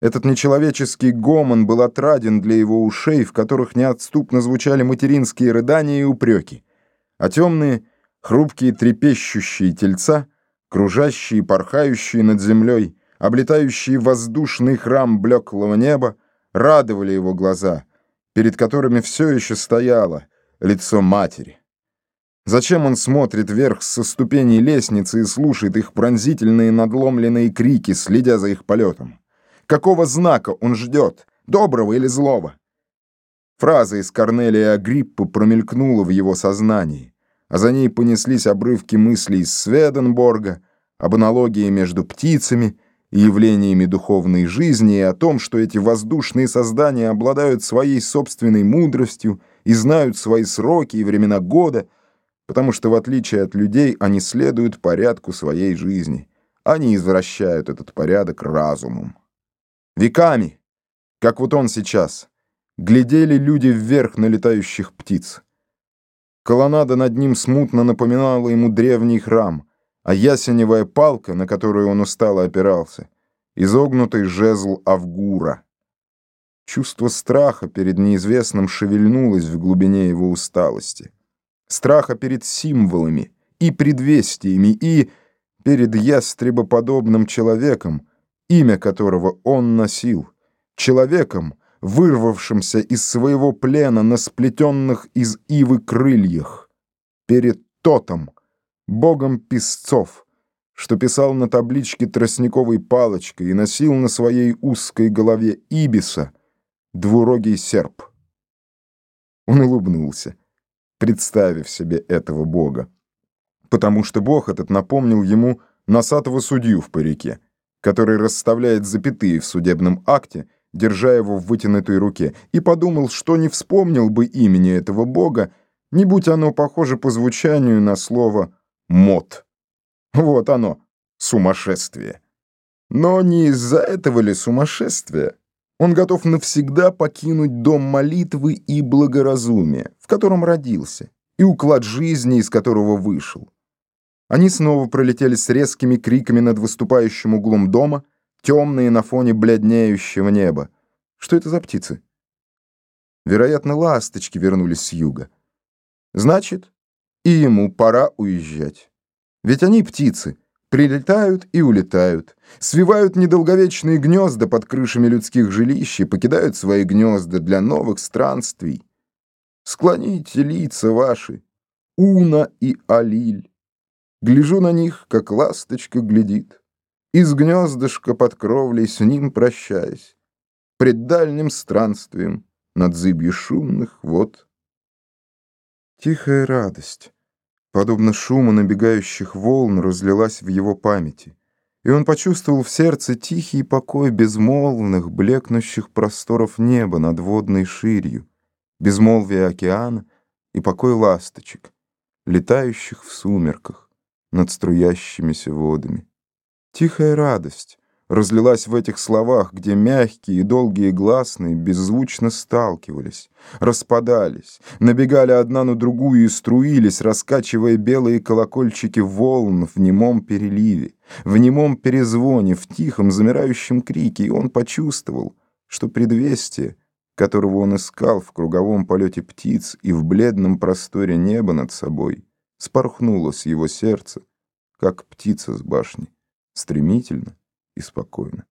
Этот нечеловеческий гомон был отраден для его ушей, в которых неотступно звучали материнские рыдания и упреки, а темные, хрупкие трепещущие тельца, кружащие порхающие над землей, облетающие воздушный храм блеклого неба, радовали его глаза, перед которыми все еще стояло лицо матери. Зачем он смотрит вверх со ступеней лестницы и слушает их пронзительные надломленные крики, следя за их полетом? Какого знака он ждет, доброго или злого? Фраза из Корнелия Агриппы промелькнула в его сознании, а за ней понеслись обрывки мыслей из Сведенборга об аналогии между птицами и явлениями духовной жизни и о том, что эти воздушные создания обладают своей собственной мудростью и знают свои сроки и времена года, потому что, в отличие от людей, они следуют порядку своей жизни. Они извращают этот порядок разумом. Веками, как вот он сейчас, глядели люди вверх на летающих птиц. Колоннада над ним смутно напоминала ему древний храм, а ясеневая палка, на которую он устало опирался, изогнутый жезл Авгура. Чувство страха перед неизвестным шевельнулось в глубине его усталости. Страха перед символами и предвестиями, и перед ястребоподобным человеком, имя которого он носил, человеком, вырвавшимся из своего плена на сплетенных из ивы крыльях, перед Тотом, богом писцов, что писал на табличке тростниковой палочкой и носил на своей узкой голове ибиса двурогий серп. Он улыбнулся, представив себе этого бога, потому что бог этот напомнил ему носатого судью в парике который расставляет запятые в судебном акте, держа его в вытянутой руке, и подумал, что не вспомнил бы имени этого бога, не будь оно похоже по звучанию на слово «мод». Вот оно, сумасшествие. Но не из-за этого ли сумасшествия? Он готов навсегда покинуть дом молитвы и благоразумия, в котором родился, и уклад жизни, из которого вышел. Они снова пролетели с резкими криками над выступающим углом дома, темные на фоне бледнеющего неба. Что это за птицы? Вероятно, ласточки вернулись с юга. Значит, и ему пора уезжать. Ведь они птицы, прилетают и улетают, свивают недолговечные гнезда под крышами людских жилищ и покидают свои гнезда для новых странствий. Склоните лица ваши, Уна и Алиль. Гляжу на них, как ласточка глядит, Из гнездышка под кровлей с ним прощаясь, Пред дальним странствием над зыбью шумных вод. Тихая радость, подобно шуму набегающих волн, разлилась в его памяти, и он почувствовал в сердце тихий покой безмолвных, блекнущих просторов неба над водной ширью, безмолвие океана и покой ласточек, летающих в сумерках над струящимися водами. Тихая радость разлилась в этих словах, где мягкие и долгие гласные беззвучно сталкивались, распадались, набегали одна на другую и струились, раскачивая белые колокольчики волн в немом переливе, в немом перезвоне, в тихом замирающем крике, и он почувствовал, что предвестие, которого он искал в круговом полете птиц и в бледном просторе неба над собой, спорхнуло с его сердца, как птица с башни, стремительно и спокойно.